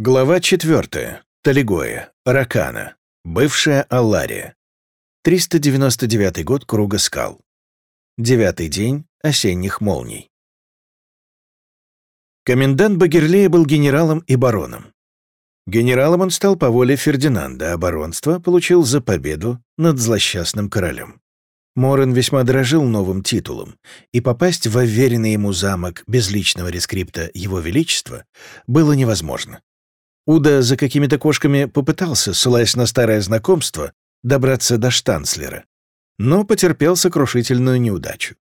Глава 4. Талигоя. Ракана. Бывшая Аллария. 399 год Круга скал. Девятый день осенних молний. Комендант Багерлея был генералом и бароном. Генералом он стал по воле Фердинанда, а баронство получил за победу над злосчастным королем. Морен весьма дорожил новым титулом, и попасть в уверенный ему замок без личного рескрипта Его Величества было невозможно. Уда за какими-то кошками попытался, ссылаясь на старое знакомство, добраться до штанцлера, но потерпел сокрушительную неудачу.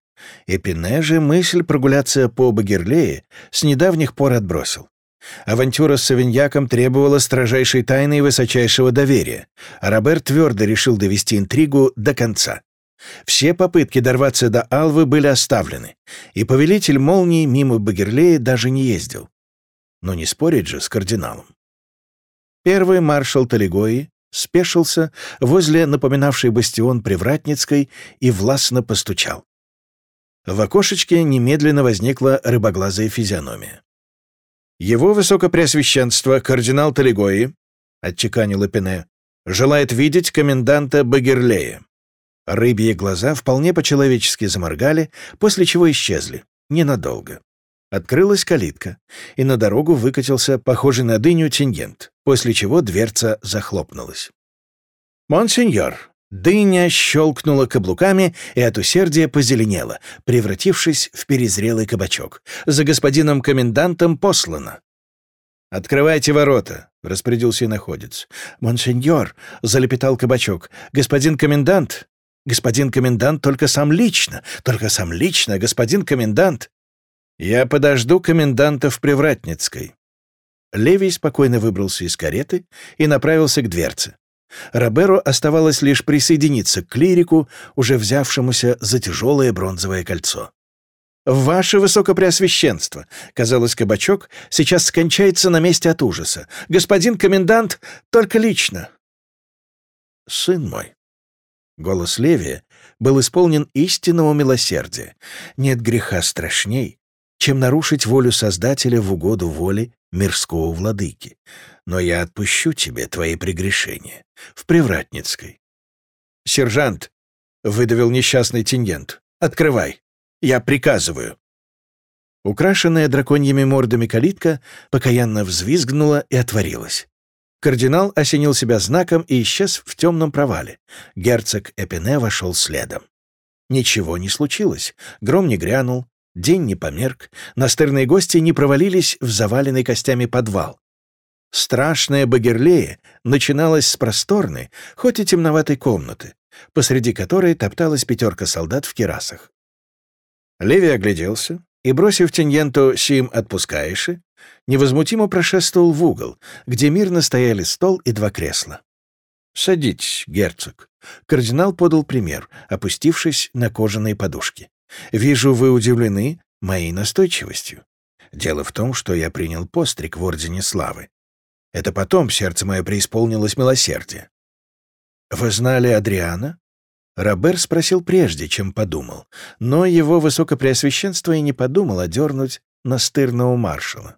Эпине же мысль прогуляться по Багерлее с недавних пор отбросил. Авантюра с Савиньяком требовала строжайшей тайны и высочайшего доверия, а Роберт твердо решил довести интригу до конца. Все попытки дорваться до Алвы были оставлены, и повелитель молнии мимо Багерлея даже не ездил. Но не спорить же с кардиналом. Первый маршал Талигои спешился возле напоминавшей бастион Привратницкой и властно постучал. В окошечке немедленно возникла рыбоглазая физиономия. «Его высокопреосвященство, кардинал Талигои», — отчеканил Эпине, — «желает видеть коменданта Багерлея». Рыбьи глаза вполне по-человечески заморгали, после чего исчезли. Ненадолго. Открылась калитка, и на дорогу выкатился похожий на дыню тингент, после чего дверца захлопнулась. «Монсеньор!» Дыня щелкнула каблуками и от усердия позеленела, превратившись в перезрелый кабачок. «За господином комендантом послано!» «Открывайте ворота!» — распорядился иноходец. «Монсеньор!» — залепетал кабачок. «Господин комендант!» «Господин комендант только сам лично! Только сам лично, господин комендант!» «Я подожду коменданта в Привратницкой». Левий спокойно выбрался из кареты и направился к дверце. Роберу оставалось лишь присоединиться к клирику, уже взявшемуся за тяжелое бронзовое кольцо. «Ваше Высокопреосвященство!» — казалось, кабачок сейчас скончается на месте от ужаса. «Господин комендант, только лично!» «Сын мой!» Голос Левия был исполнен истинного милосердия. Нет греха страшней, чем нарушить волю Создателя в угоду воле мирского владыки. Но я отпущу тебе твои прегрешения. В Привратницкой. «Сержант!» — выдавил несчастный тиньент. «Открывай! Я приказываю!» Украшенная драконьими мордами калитка покаянно взвизгнула и отворилась. Кардинал осенил себя знаком и исчез в темном провале. Герцог Эпине вошел следом. Ничего не случилось. Гром не грянул, День не померк, настырные гости не провалились в заваленный костями подвал. Страшная Багерлея начиналась с просторной, хоть и темноватой комнаты, посреди которой топталась пятерка солдат в керасах. Леви огляделся и, бросив Тиньенту «Сим отпускаешь», невозмутимо прошествовал в угол, где мирно стояли стол и два кресла. «Садитесь, герцог». Кардинал подал пример, опустившись на кожаные подушки. Вижу, вы удивлены моей настойчивостью. Дело в том, что я принял постриг в Ордене Славы. Это потом сердце мое преисполнилось милосердия. Вы знали Адриана? Робер спросил прежде, чем подумал, но его высокопреосвященство и не подумал одернуть настырного маршала.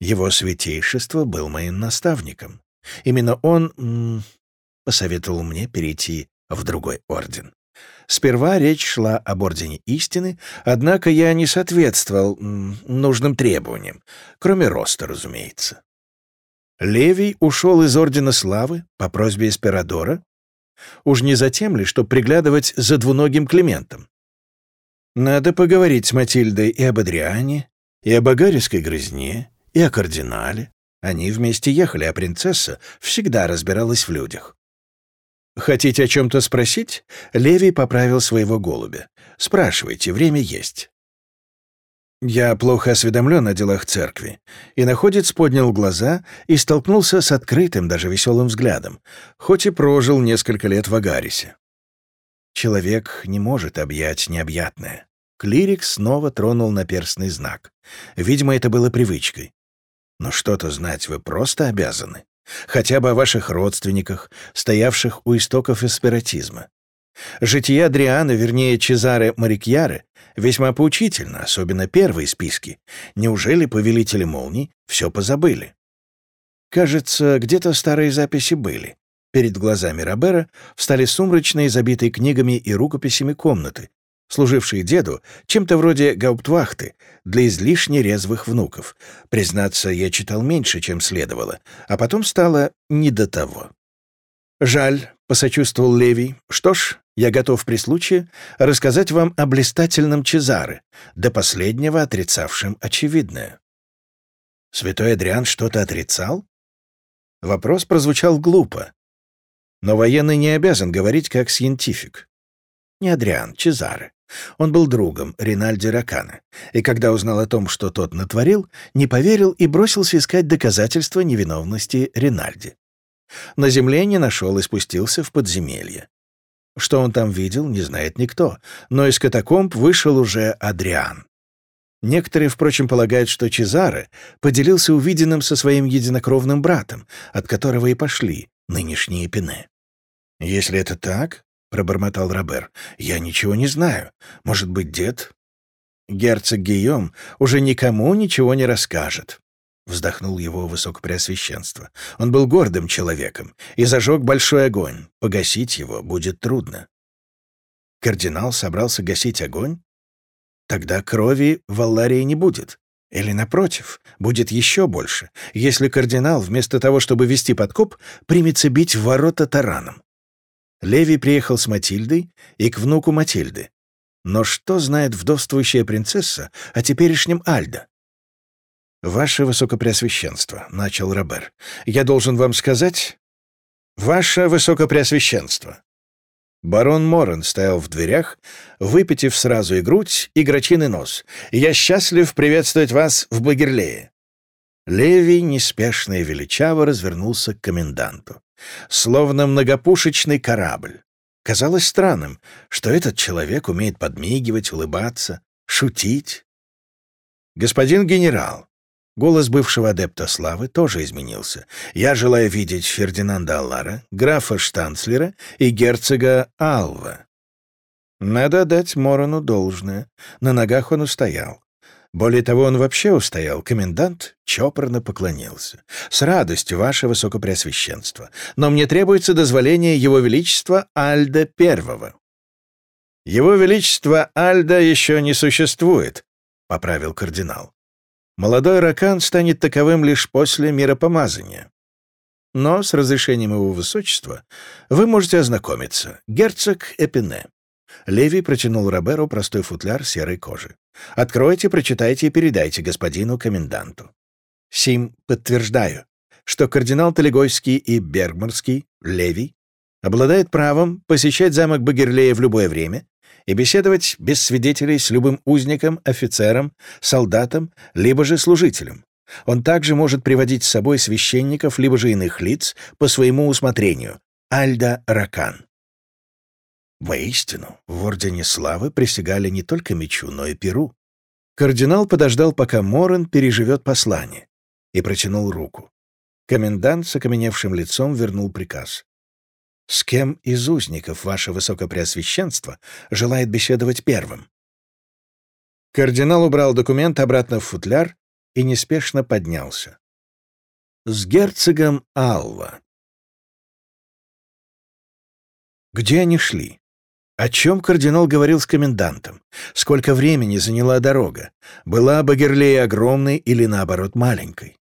Его святейшество был моим наставником. Именно он посоветовал мне перейти в другой орден. Сперва речь шла об Ордене Истины, однако я не соответствовал нужным требованиям, кроме роста, разумеется. Левий ушел из Ордена Славы по просьбе Эсперадора, уж не затем ли, чтобы приглядывать за двуногим Климентом. Надо поговорить с Матильдой и об Адриане, и об агарийской грызне, и о кардинале. Они вместе ехали, а принцесса всегда разбиралась в людях. «Хотите о чем-то спросить?» Леви поправил своего голубя. «Спрашивайте, время есть». Я плохо осведомлен о делах церкви, и находец поднял глаза и столкнулся с открытым, даже веселым взглядом, хоть и прожил несколько лет в Агарисе. Человек не может объять необъятное. Клирик снова тронул наперстный знак. Видимо, это было привычкой. Но что-то знать вы просто обязаны хотя бы о ваших родственниках, стоявших у истоков эспиратизма. Житие Адриана, вернее Чезаре Марикьяре, весьма поучительно, особенно первые списки. Неужели повелители молний все позабыли? Кажется, где-то старые записи были. Перед глазами Робера встали сумрачные, забитые книгами и рукописями комнаты, служившие деду чем-то вроде гауптвахты для излишне резвых внуков. Признаться, я читал меньше, чем следовало, а потом стало не до того. «Жаль», — посочувствовал Левий. «Что ж, я готов при случае рассказать вам о блистательном Чезаре, до последнего отрицавшем очевидное». «Святой Адриан что-то отрицал?» Вопрос прозвучал глупо, но военный не обязан говорить как сcientific. Не Адриан, Чезаре. Он был другом Ринальди Ракана, и когда узнал о том, что тот натворил, не поверил и бросился искать доказательства невиновности Ринальди. На земле не нашел и спустился в подземелье. Что он там видел, не знает никто, но из катакомб вышел уже Адриан. Некоторые, впрочем, полагают, что Чезаре поделился увиденным со своим единокровным братом, от которого и пошли нынешние пене. «Если это так, — пробормотал Робер, — я ничего не знаю. Может быть, дед?» «Герцог Гийом уже никому ничего не расскажет», — вздохнул его высокопреосвященство. «Он был гордым человеком и зажег большой огонь. Погасить его будет трудно». Кардинал собрался гасить огонь? Тогда крови в Алларии не будет. Или, напротив, будет еще больше, если кардинал, вместо того, чтобы вести подкоп, примется бить в ворота тараном. Леви приехал с Матильдой и к внуку Матильды. Но что знает вдовствующая принцесса о теперешнем Альдо? «Ваше Высокопреосвященство», — начал Робер, — «я должен вам сказать...» «Ваше Высокопреосвященство», Барон Моран стоял в дверях, выпитив сразу и грудь, и грачиный нос. «Я счастлив приветствовать вас в Багерлее». Леви неспешно и величаво развернулся к коменданту. Словно многопушечный корабль. Казалось странным, что этот человек умеет подмигивать, улыбаться, шутить. «Господин генерал», Голос бывшего адепта славы тоже изменился. «Я желаю видеть Фердинанда Аллара, графа Штанцлера и герцога Алва». Надо дать Морону должное. На ногах он устоял. Более того, он вообще устоял. Комендант чопорно поклонился. «С радостью, ваше высокопреосвященство. Но мне требуется дозволение его величества Альда Первого». «Его величество Альда еще не существует», — поправил кардинал. Молодой ракан станет таковым лишь после миропомазания. Но с разрешением его высочества вы можете ознакомиться. Герцог Эпине. Леви протянул Роберу простой футляр серой кожи. «Откройте, прочитайте и передайте господину коменданту». Сим подтверждаю, что кардинал Талигойский и Бергмарский, Леви, обладает правом посещать замок Багерлея в любое время и беседовать без свидетелей с любым узником, офицером, солдатом, либо же служителем. Он также может приводить с собой священников, либо же иных лиц по своему усмотрению. Альда Ракан. Воистину, в Ордене Славы присягали не только мечу, но и перу. Кардинал подождал, пока Морен переживет послание, и протянул руку. Комендант с окаменевшим лицом вернул приказ. С кем из узников ваше высокопреосвященство желает беседовать первым? Кардинал убрал документ обратно в футляр и неспешно поднялся. С герцогом Алва. Где они шли? О чем кардинал говорил с комендантом? Сколько времени заняла дорога? Была Багерлея огромной или, наоборот, маленькой?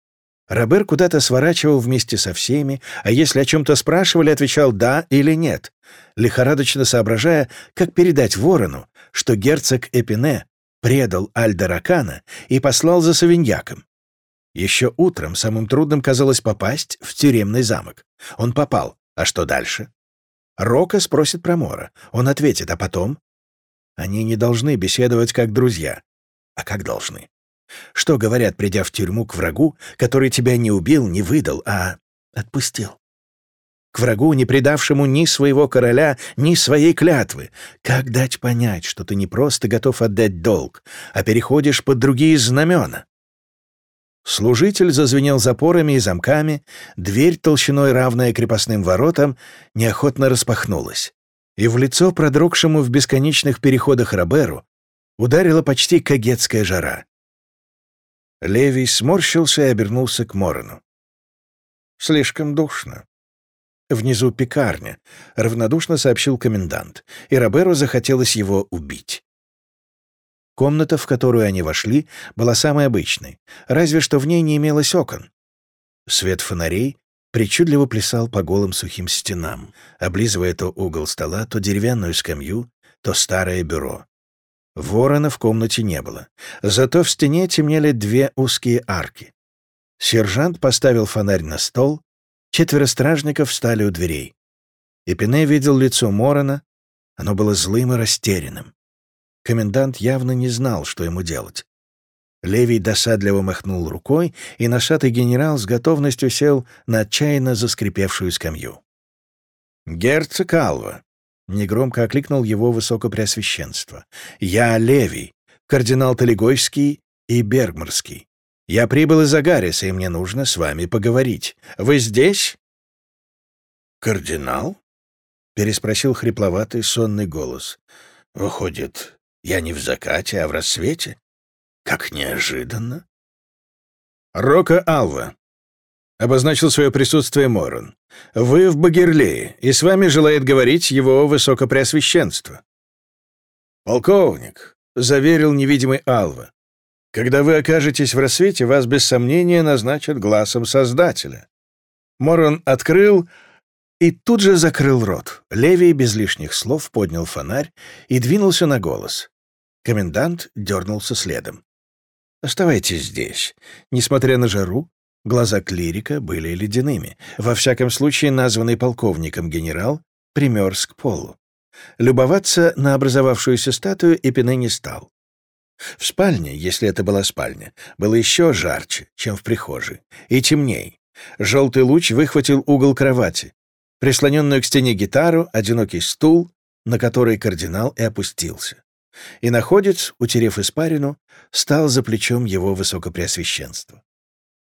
Робер куда-то сворачивал вместе со всеми, а если о чем-то спрашивали, отвечал «да» или «нет», лихорадочно соображая, как передать ворону, что герцог Эпине предал Альдеракана и послал за Савиньяком. Еще утром самым трудным казалось попасть в тюремный замок. Он попал. А что дальше? Рока спросит про Мора. Он ответит, а потом? Они не должны беседовать как друзья. А как должны? Что говорят, придя в тюрьму к врагу, который тебя не убил, не выдал, а отпустил? К врагу, не предавшему ни своего короля, ни своей клятвы. Как дать понять, что ты не просто готов отдать долг, а переходишь под другие знамена? Служитель зазвенел запорами и замками, дверь толщиной, равная крепостным воротам, неохотно распахнулась. И в лицо продрогшему в бесконечных переходах Роберу ударила почти кагетская жара. Левий сморщился и обернулся к Морону. Слишком душно. Внизу пекарня, равнодушно сообщил комендант, и Роберу захотелось его убить. Комната, в которую они вошли, была самой обычной, разве что в ней не имелось окон. Свет фонарей причудливо плясал по голым сухим стенам, облизывая то угол стола, то деревянную скамью, то старое бюро. Ворона в комнате не было, зато в стене темнели две узкие арки. Сержант поставил фонарь на стол, четверо стражников встали у дверей. Эпине видел лицо Морона, оно было злым и растерянным. Комендант явно не знал, что ему делать. Левий досадливо махнул рукой, и носатый генерал с готовностью сел на отчаянно заскрипевшую скамью. «Герцог Алва», — негромко окликнул его высокопреосвященство, — «я Левий, кардинал Талигойский и Бергмарский. Я прибыл из Агариса, и мне нужно с вами поговорить. Вы здесь?» «Кардинал?» — переспросил хрипловатый сонный голос. «Выходит, я не в закате, а в рассвете?» Как неожиданно. Рока Алва. Обозначил свое присутствие Морон. Вы в Багерлее, и с вами желает говорить его высокопреосвященство. Полковник, заверил невидимый Алва. Когда вы окажетесь в рассвете, вас без сомнения назначат глазом Создателя. Морон открыл и тут же закрыл рот. Левий без лишних слов поднял фонарь и двинулся на голос. Комендант дернулся следом. Оставайтесь здесь. Несмотря на жару, глаза клирика были ледяными. Во всяком случае, названный полковником генерал примерз к полу. Любоваться на образовавшуюся статую Эпине не стал. В спальне, если это была спальня, было еще жарче, чем в прихожей, и темней. Желтый луч выхватил угол кровати, прислоненную к стене гитару, одинокий стул, на который кардинал и опустился. И находец, утерев испарину, стал за плечом его высокопреосвященства.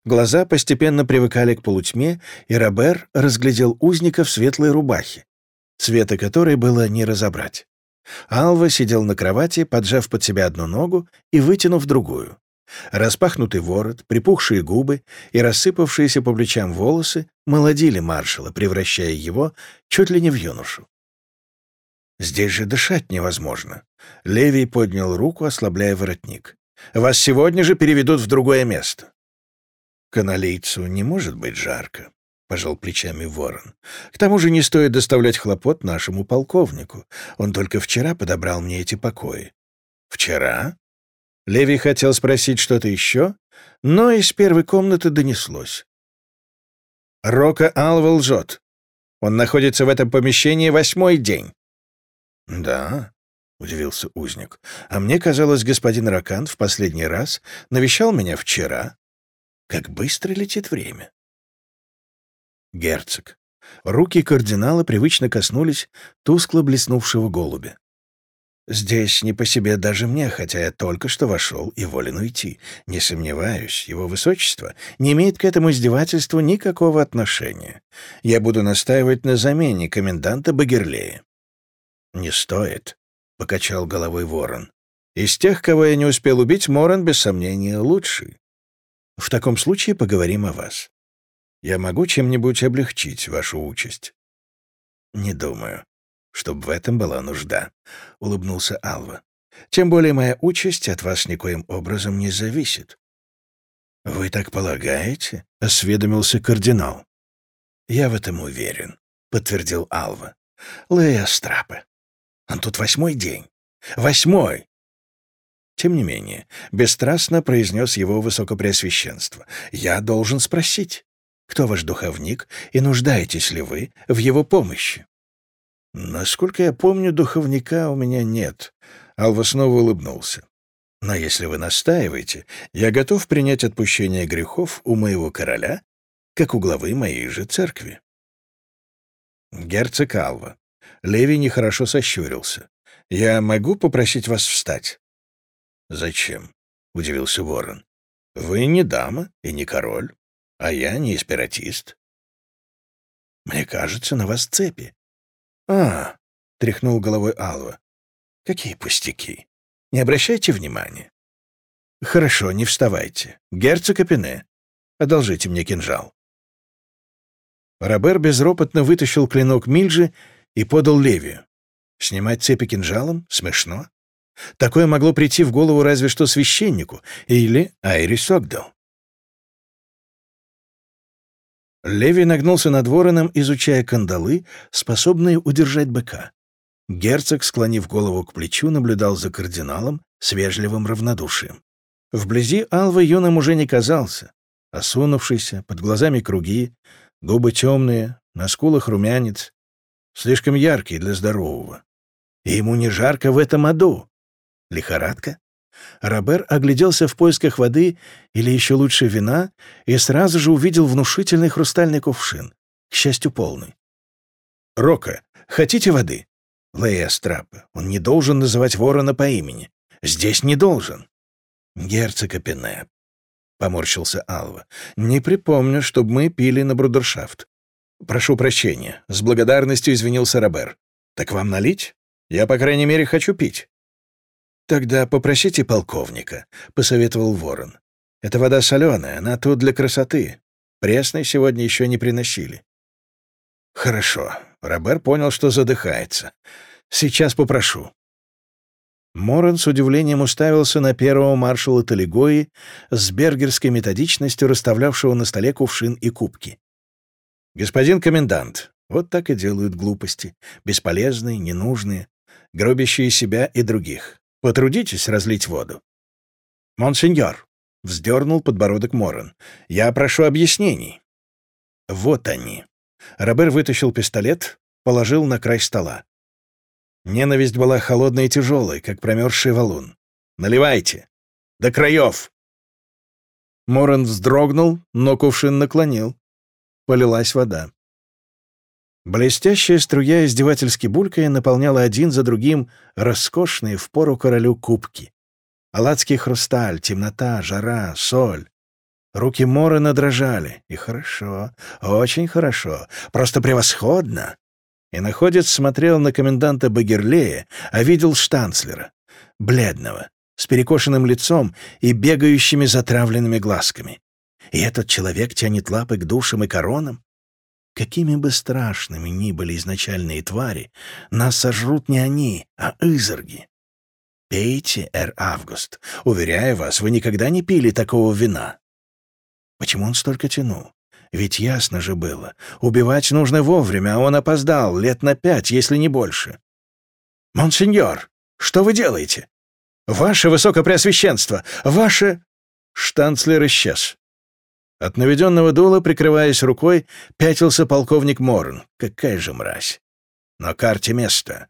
Глаза постепенно привыкали к полутьме, и Робер разглядел узника в светлой рубахе, цвета которой было не разобрать. Алва сидел на кровати, поджав под себя одну ногу и вытянув другую. Распахнутый ворот, припухшие губы и рассыпавшиеся по плечам волосы молодили маршала, превращая его чуть ли не в юношу. Здесь же дышать невозможно. Левий поднял руку, ослабляя воротник. Вас сегодня же переведут в другое место. Каналийцу не может быть жарко, пожал плечами ворон. К тому же не стоит доставлять хлопот нашему полковнику. Он только вчера подобрал мне эти покои. Вчера? Левий хотел спросить что-то еще, но из первой комнаты донеслось. Рока Алва лжет. Он находится в этом помещении восьмой день. «Да», — удивился узник, — «а мне казалось, господин Ракан в последний раз навещал меня вчера. Как быстро летит время». Герцог. Руки кардинала привычно коснулись тускло блеснувшего голубя. «Здесь не по себе даже мне, хотя я только что вошел и волен уйти. Не сомневаюсь, его высочество не имеет к этому издевательству никакого отношения. Я буду настаивать на замене коменданта Багерлея. «Не стоит», — покачал головой ворон. «Из тех, кого я не успел убить, Моран, без сомнения, лучший. В таком случае поговорим о вас. Я могу чем-нибудь облегчить вашу участь?» «Не думаю, чтобы в этом была нужда», — улыбнулся Алва. «Тем более моя участь от вас никоим образом не зависит». «Вы так полагаете?» — осведомился кардинал. «Я в этом уверен», — подтвердил Алва. «Лея Страпа, он тут восьмой день. Восьмой! Тем не менее, бесстрастно произнес его высокопреосвященство. «Я должен спросить, кто ваш духовник и нуждаетесь ли вы в его помощи?» «Насколько я помню, духовника у меня нет», — Алва снова улыбнулся. «Но если вы настаиваете, я готов принять отпущение грехов у моего короля, как у главы моей же церкви». «Герцог Алва, Леви нехорошо сощурился. «Я могу попросить вас встать?» «Зачем?» — удивился Ворон. «Вы не дама и не король, а я не эспиратист». «Мне кажется, на вас цепи». «А!» — тряхнул головой Алва. «Какие пустяки! Не обращайте внимания». «Хорошо, не вставайте. Герцог Апене, одолжите мне кинжал». Робер безропотно вытащил клинок Мильджи и подал Левию. Снимать цепи кинжалом? Смешно. Такое могло прийти в голову разве что священнику или Айри Согдал. Леви нагнулся над вороном, изучая кандалы, способные удержать быка. Герцог, склонив голову к плечу, наблюдал за кардиналом с вежливым равнодушием. Вблизи Алва юным уже не казался. Осунувшийся, под глазами круги, губы темные, на скулах румянец. Слишком яркий для здорового. И ему не жарко в этом аду. Лихорадка? Робер огляделся в поисках воды или еще лучше вина и сразу же увидел внушительный хрустальный кувшин, к счастью, полный. «Рока, хотите воды?» Лея Страпа. Он не должен называть ворона по имени. Здесь не должен. Герцог Апене. Поморщился Алва. Не припомню, чтобы мы пили на брудершафт. Прошу прощения. С благодарностью извинился Робер. Так вам налить? Я, по крайней мере, хочу пить. Тогда попросите полковника, посоветовал ворон. Эта вода соленая, она тут для красоты. Пресной сегодня еще не приносили. Хорошо. Робер понял, что задыхается. «Сейчас попрошу». Моран с удивлением уставился на первого маршала Талигои с бергерской методичностью расставлявшего на столе кувшин и кубки. «Господин комендант, вот так и делают глупости, бесполезные, ненужные, гробящие себя и других. Потрудитесь разлить воду». «Монсеньор», — вздернул подбородок Моран, — «я прошу объяснений». «Вот они». Робер вытащил пистолет, положил на край стола. Ненависть была холодной и тяжелой, как промерзший валун. «Наливайте! До краев!» Моран вздрогнул, но кувшин наклонил. Полилась вода. Блестящая струя издевательски булькая наполняла один за другим роскошные в пору королю кубки. Аладский хрусталь, темнота, жара, соль. Руки Морена дрожали. И хорошо, очень хорошо, просто превосходно. И находец смотрел на коменданта Багерлея, а видел штанцлера, бледного, с перекошенным лицом и бегающими затравленными глазками. И этот человек тянет лапы к душам и коронам? Какими бы страшными ни были изначальные твари, нас сожрут не они, а изорги. Пейте, эр Август. Уверяю вас, вы никогда не пили такого вина. Почему он столько тянул? Ведь ясно же было, убивать нужно вовремя, а он опоздал лет на пять, если не больше. «Монсеньор, что вы делаете? Ваше Высокопреосвященство! Ваше...» Штанцлер исчез. От наведенного дула, прикрываясь рукой, пятился полковник Морн. Какая же мразь! Но карте место.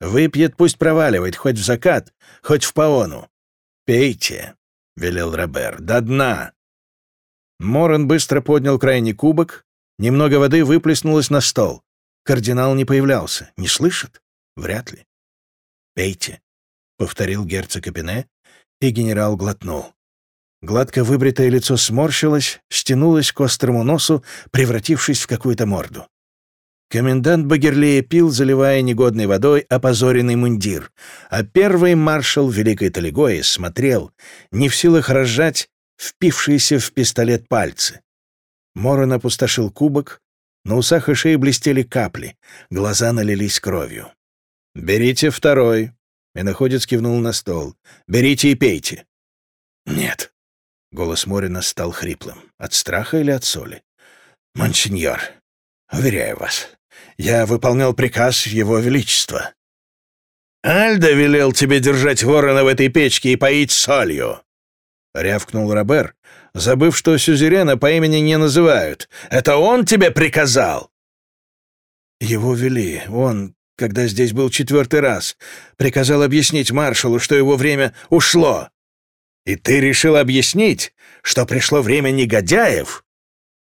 Выпьет, пусть проваливает, хоть в закат, хоть в паону. «Пейте», — велел Робер, — «до дна. Моран быстро поднял крайний кубок, немного воды выплеснулось на стол. Кардинал не появлялся. Не слышит? Вряд ли. «Пейте», — повторил герцог Капине, и генерал глотнул. Гладко выбритое лицо сморщилось, стянулось к острому носу, превратившись в какую-то морду. Комендант Багерлея пил, заливая негодной водой опозоренный мундир, а первый маршал Великой Талигои смотрел, не в силах разжать впившиеся в пистолет пальцы. Морон опустошил кубок, на усах и шее блестели капли, глаза налились кровью. «Берите второй», — и находец кивнул на стол. «Берите и пейте». «Нет». Голос Морина стал хриплым. От страха или от соли? «Монсеньор, уверяю вас, я выполнял приказ Его Величества». «Альда велел тебе держать ворона в этой печке и поить солью», — рявкнул Робер, забыв, что сюзерена по имени не называют. «Это он тебе приказал?» «Его вели. Он, когда здесь был четвертый раз, приказал объяснить маршалу, что его время ушло. И ты решил объяснить, что пришло время негодяев?»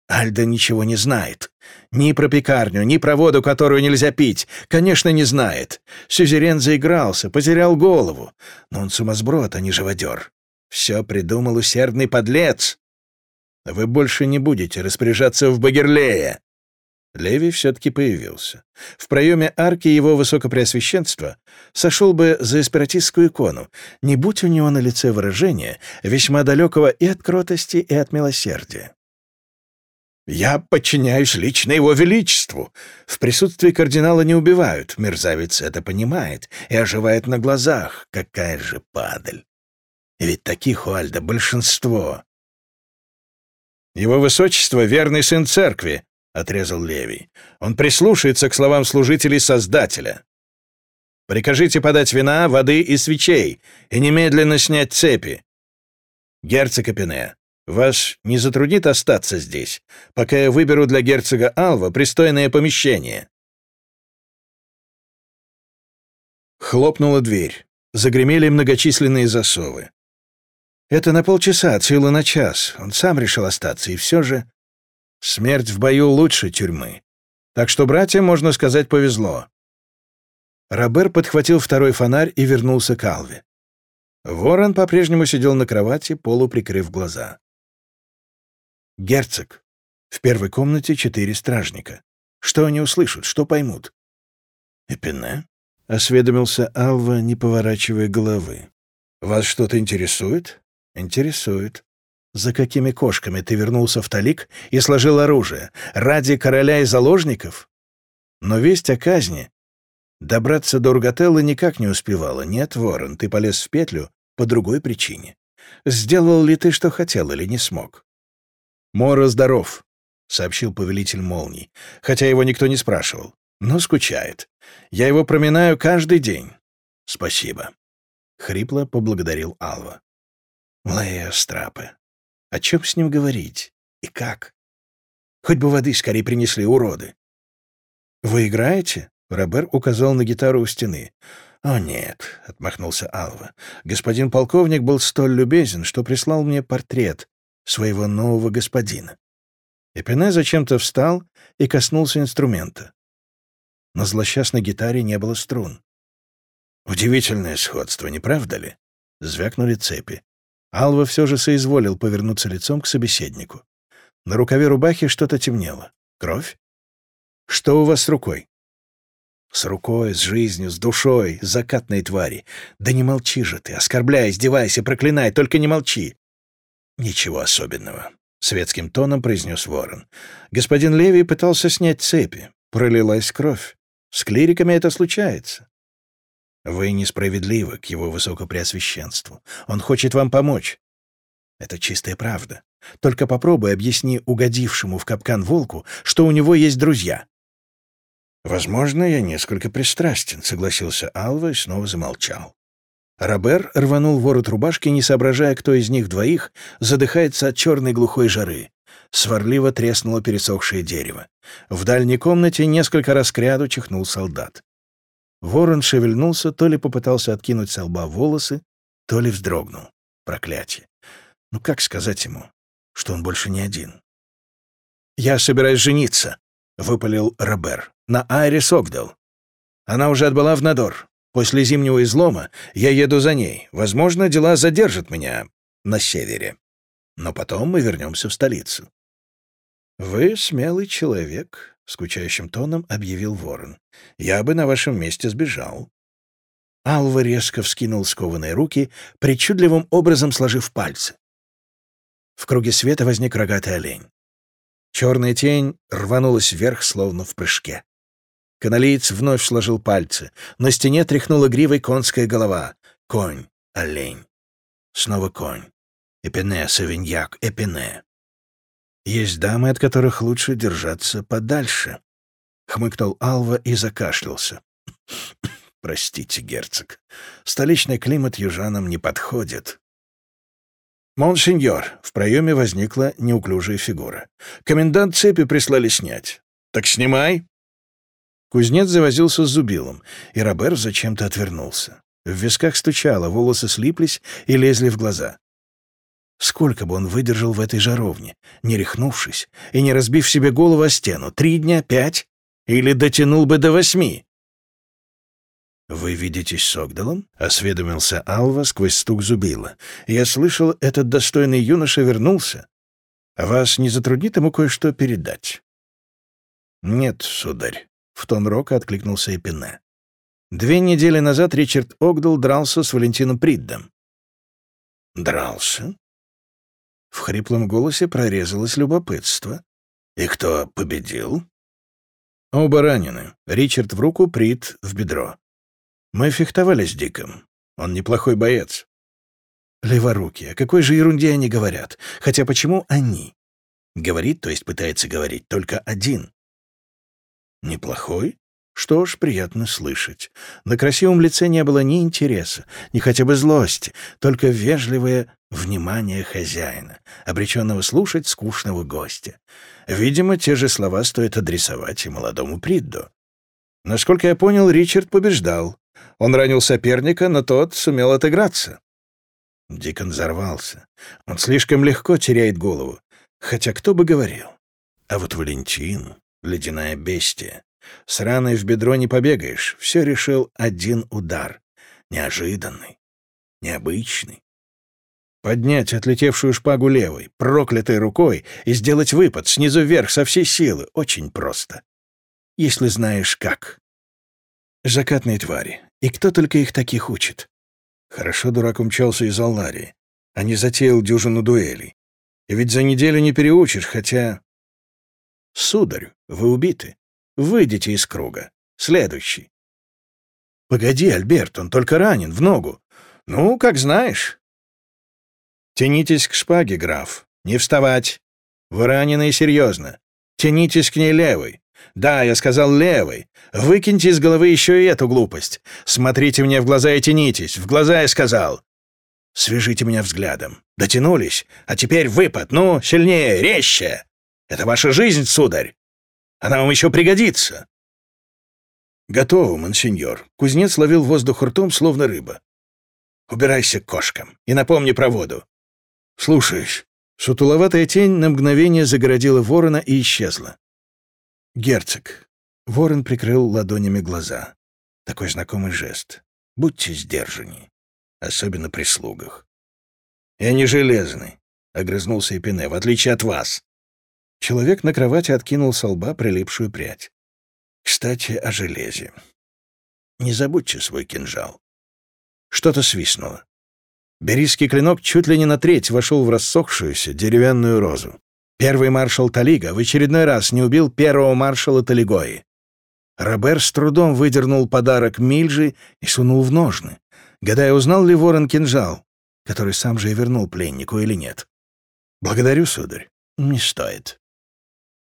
Альда ничего не знает. Ни про пекарню, ни про воду, которую нельзя пить. Конечно, не знает. Сюзерен заигрался, потерял голову. Но он сумасброд, а не живодер. Все придумал усердный подлец. Вы больше не будете распоряжаться в Багерлее. Леви все-таки появился. В проеме арки его высокопреосвященства сошел бы за эспиратистскую икону, не будь у него на лице выражения, весьма далекого и от кротости, и от милосердия. «Я подчиняюсь лично его величеству. В присутствии кардинала не убивают. Мерзавец это понимает и оживает на глазах. Какая же падаль! Ведь таких у Альда большинство». «Его высочество — верный сын церкви», — отрезал Левий. «Он прислушается к словам служителей Создателя. Прикажите подать вина, воды и свечей и немедленно снять цепи. Герцог Эпине, вас не затруднит остаться здесь, пока я выберу для герцога Алва пристойное помещение?» Хлопнула дверь. Загремели многочисленные засовы. Это на полчаса, от силы на час. Он сам решил остаться, и все же... Смерть в бою лучше тюрьмы. Так что братьям, можно сказать, повезло. Робер подхватил второй фонарь и вернулся к Алве. Ворон по-прежнему сидел на кровати, полуприкрыв глаза. «Герцог. В первой комнате четыре стражника. Что они услышат, что поймут?» «Эпине?» — осведомился Алва, не поворачивая головы. «Вас что-то интересует?» «Интересует. За какими кошками ты вернулся в Талик и сложил оружие? Ради короля и заложников?» Но весть о казни добраться до Ургателла никак не успевала. Нет, Ворон, ты полез в петлю по другой причине. Сделал ли ты, что хотел, или не смог? «Мора здоров», — сообщил повелитель молний, хотя его никто не спрашивал. «Но скучает. Я его проминаю каждый день». «Спасибо», — хрипло поблагодарил Алва. «Лея Страпы. О чем с ним говорить? И как? Хоть бы воды скорее принесли уроды». «Вы играете?» — Робер указал на гитару у стены. «О, нет», — отмахнулся Алва. «Господин полковник был столь любезен, что прислал мне портрет своего нового господина. Эпине зачем-то встал и коснулся инструмента. На злосчастной гитаре не было струн. Удивительное сходство, не правда ли? Звякнули цепи. Алва все же соизволил повернуться лицом к собеседнику. На рукаве рубахи что-то темнело. Кровь? Что у вас с рукой? С рукой, с жизнью, с душой, закатной твари. Да не молчи же ты, оскорбляй, издевайся, проклинай, только не молчи. «Ничего особенного», — светским тоном произнес ворон. «Господин Леви пытался снять цепи. Пролилась кровь. С клириками это случается». «Вы несправедливы к его высокопреосвященству. Он хочет вам помочь». «Это чистая правда. Только попробуй объясни угодившему в капкан волку, что у него есть друзья». «Возможно, я несколько пристрастен», — согласился Алва и снова замолчал. Робер рванул ворот рубашки, не соображая, кто из них двоих задыхается от черной глухой жары. Сварливо треснуло пересохшее дерево. В дальней комнате несколько раз кряду чихнул солдат. Ворон шевельнулся, то ли попытался откинуть со лба волосы, то ли вздрогнул. Проклятие. Ну как сказать ему, что он больше не один? «Я собираюсь жениться», — выпалил Робер, — «на Айрис Огдал. Она уже отбыла в Надор. После зимнего излома я еду за ней. Возможно, дела задержат меня на севере. Но потом мы вернемся в столицу». «Вы смелый человек», — скучающим тоном объявил ворон. «Я бы на вашем месте сбежал». Алва резко вскинул скованные руки, причудливым образом сложив пальцы. В круге света возник рогатый олень. Черная тень рванулась вверх, словно в прыжке. Каналиец вновь сложил пальцы. На стене тряхнула гривой конская голова. Конь, олень. Снова конь. Эпине, савиньяк, эпине. Есть дамы, от которых лучше держаться подальше. Хмыкнул Алва и закашлялся. Простите, герцог. Столичный климат южанам не подходит. «Монсеньор!» — в проеме возникла неуклюжая фигура. «Комендант цепи прислали снять». «Так снимай!» Кузнец завозился с зубилом, и Робер зачем-то отвернулся. В висках стучало, волосы слиплись и лезли в глаза. Сколько бы он выдержал в этой жаровне, не рехнувшись и не разбив себе голову о стену? Три дня, пять? Или дотянул бы до восьми? «Вы видитесь с Огдалом?» — осведомился Алва сквозь стук зубила. «Я слышал, этот достойный юноша вернулся. Вас не затруднит ему кое-что передать?» «Нет, сударь», в тон рока откликнулся Эпине. Две недели назад Ричард Огдал дрался с Валентином Приддом. «Дрался?» В хриплом голосе прорезалось любопытство. «И кто победил?» «Оба ранены. Ричард в руку, Прит в бедро. Мы фехтовали с Диком. Он неплохой боец». «Леворуки, о какой же ерунде они говорят? Хотя почему они?» Говорит, то есть пытается говорить, только один. «Неплохой?» Что ж, приятно слышать. На красивом лице не было ни интереса, ни хотя бы злости, только вежливое внимание хозяина, обреченного слушать скучного гостя. Видимо, те же слова стоит адресовать и молодому Придду. Насколько я понял, Ричард побеждал. Он ранил соперника, но тот сумел отыграться. Дикон взорвался. Он слишком легко теряет голову. Хотя кто бы говорил. А вот Валентин — ледяная бестия. С раной в бедро не побегаешь. Все решил один удар. Неожиданный, необычный. Поднять отлетевшую шпагу левой, проклятой рукой, и сделать выпад снизу вверх со всей силы очень просто. Если знаешь как. Закатные твари. И кто только их таких учит? Хорошо дурак умчался из Алларии, а не затеял дюжину дуэлей. И ведь за неделю не переучишь, хотя... Сударь, вы убиты. Выйдите из круга. Следующий. Погоди, Альберт, он только ранен, в ногу. Ну, как знаешь. Тянитесь к шпаге, граф. Не вставать. Вы ранены и серьезно. Тянитесь к ней левой. Да, я сказал левой. Выкиньте из головы еще и эту глупость. Смотрите мне в глаза и тянитесь. В глаза я сказал. Свяжите меня взглядом. Дотянулись. А теперь выпад. Ну, сильнее, резче. Это ваша жизнь, сударь. Она вам еще пригодится!» «Готово, монсеньор». Кузнец ловил воздух ртом, словно рыба. «Убирайся к кошкам и напомни про воду». «Слушаюсь». Сутуловатая тень на мгновение загородила ворона и исчезла. «Герцог». Ворон прикрыл ладонями глаза. Такой знакомый жест. «Будьте сдержанней, особенно при слугах». «Я не железный», — огрызнулся Эпине, — «в отличие от вас. Человек на кровати откинул со лба прилипшую прядь. «Кстати, о железе. Не забудьте свой кинжал». Что-то свистнуло. Берийский клинок чуть ли не на треть вошел в рассохшуюся деревянную розу. Первый маршал Талига в очередной раз не убил первого маршала Талигои. Робер с трудом выдернул подарок Мильжи и сунул в ножны, гадая, узнал ли ворон кинжал, который сам же и вернул пленнику или нет. «Благодарю, сударь. Не стоит».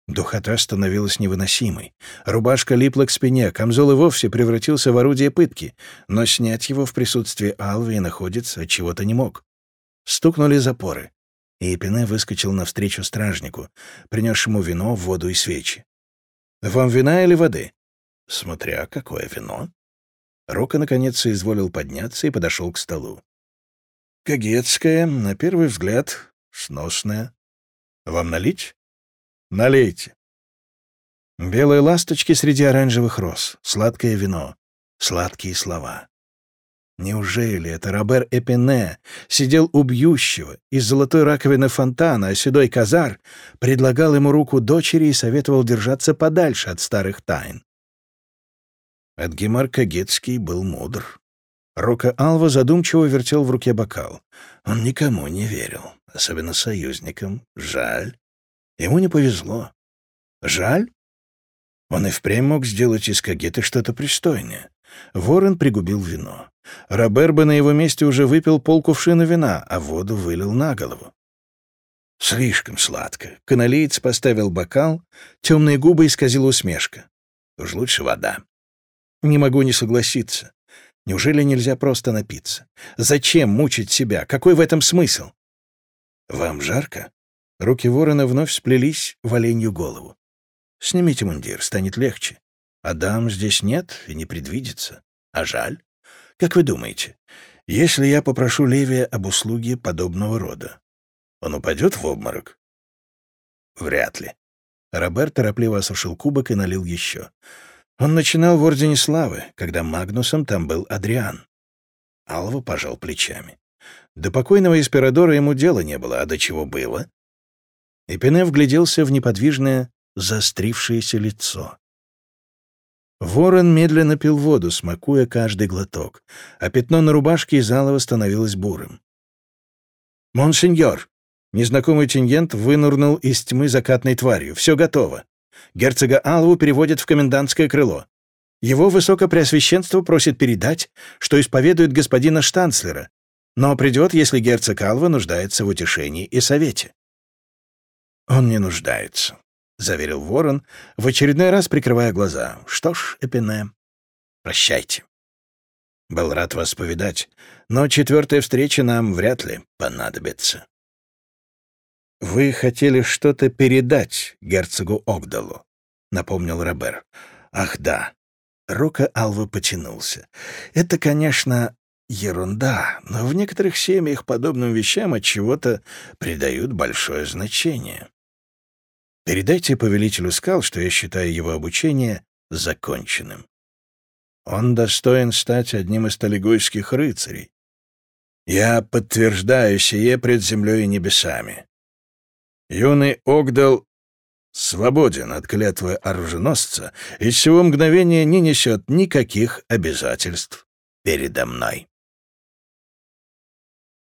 Духота становилась невыносимой. Рубашка липла к спине, камзол и вовсе превратился в орудие пытки, но снять его в присутствии Алвы и находиться чего-то не мог. Стукнули запоры, и Эпине выскочил навстречу стражнику, принесшему вино, воду и свечи. «Вам вина или воды?» «Смотря какое вино». Рока, наконец, соизволил подняться и подошел к столу. «Кагетское, на первый взгляд, сносное. Вам налить?» Налейте. Белые ласточки среди оранжевых роз, сладкое вино, сладкие слова. Неужели это Робер Эпине сидел у бьющего из золотой раковины фонтана, а седой казар предлагал ему руку дочери и советовал держаться подальше от старых тайн? Эдгемар Кагетский был мудр. Рока Алва задумчиво вертел в руке бокал. Он никому не верил, особенно союзникам. Жаль. Ему не повезло. Жаль. Он и впрямь мог сделать из Кагеты что-то пристойное. Ворон пригубил вино. Робер бы на его месте уже выпил полкувшина вина, а воду вылил на голову. Слишком сладко. Каналеец поставил бокал, темные губы исказила усмешка. Уж лучше вода. Не могу не согласиться. Неужели нельзя просто напиться? Зачем мучить себя? Какой в этом смысл? Вам жарко? Руки ворона вновь сплелись в оленью голову. «Снимите мундир, станет легче. А дам здесь нет и не предвидится. А жаль. Как вы думаете, если я попрошу Левия об услуге подобного рода, он упадет в обморок?» «Вряд ли». Роберт торопливо осушил кубок и налил еще. Он начинал в Ордене Славы, когда Магнусом там был Адриан. Алва пожал плечами. До покойного Эспирадора ему дела не было, а до чего было? И Пене вгляделся в неподвижное, заострившееся лицо. Ворон медленно пил воду, смакуя каждый глоток, а пятно на рубашке из алого становилось бурым. «Монсеньор!» Незнакомый тиньент вынурнул из тьмы закатной тварью. Все готово. Герцога Алву переводят в комендантское крыло. Его высокопреосвященство просит передать, что исповедует господина Штанцлера, но придет, если герцог Алва нуждается в утешении и совете. «Он не нуждается», — заверил ворон, в очередной раз прикрывая глаза. «Что ж, Эпине, прощайте. Был рад вас повидать, но четвертая встреча нам вряд ли понадобится». «Вы хотели что-то передать герцогу Огдалу», — напомнил Робер. «Ах, да». Рока Алва потянулся. «Это, конечно, ерунда, но в некоторых семьях подобным вещам от чего-то придают большое значение. Передайте повелителю скал, что я считаю его обучение законченным. Он достоин стать одним из талигуйских рыцарей. Я подтверждаю сие пред землей и небесами. Юный Огдал свободен от клятвы оруженосца и с сего мгновения не несет никаких обязательств передо мной.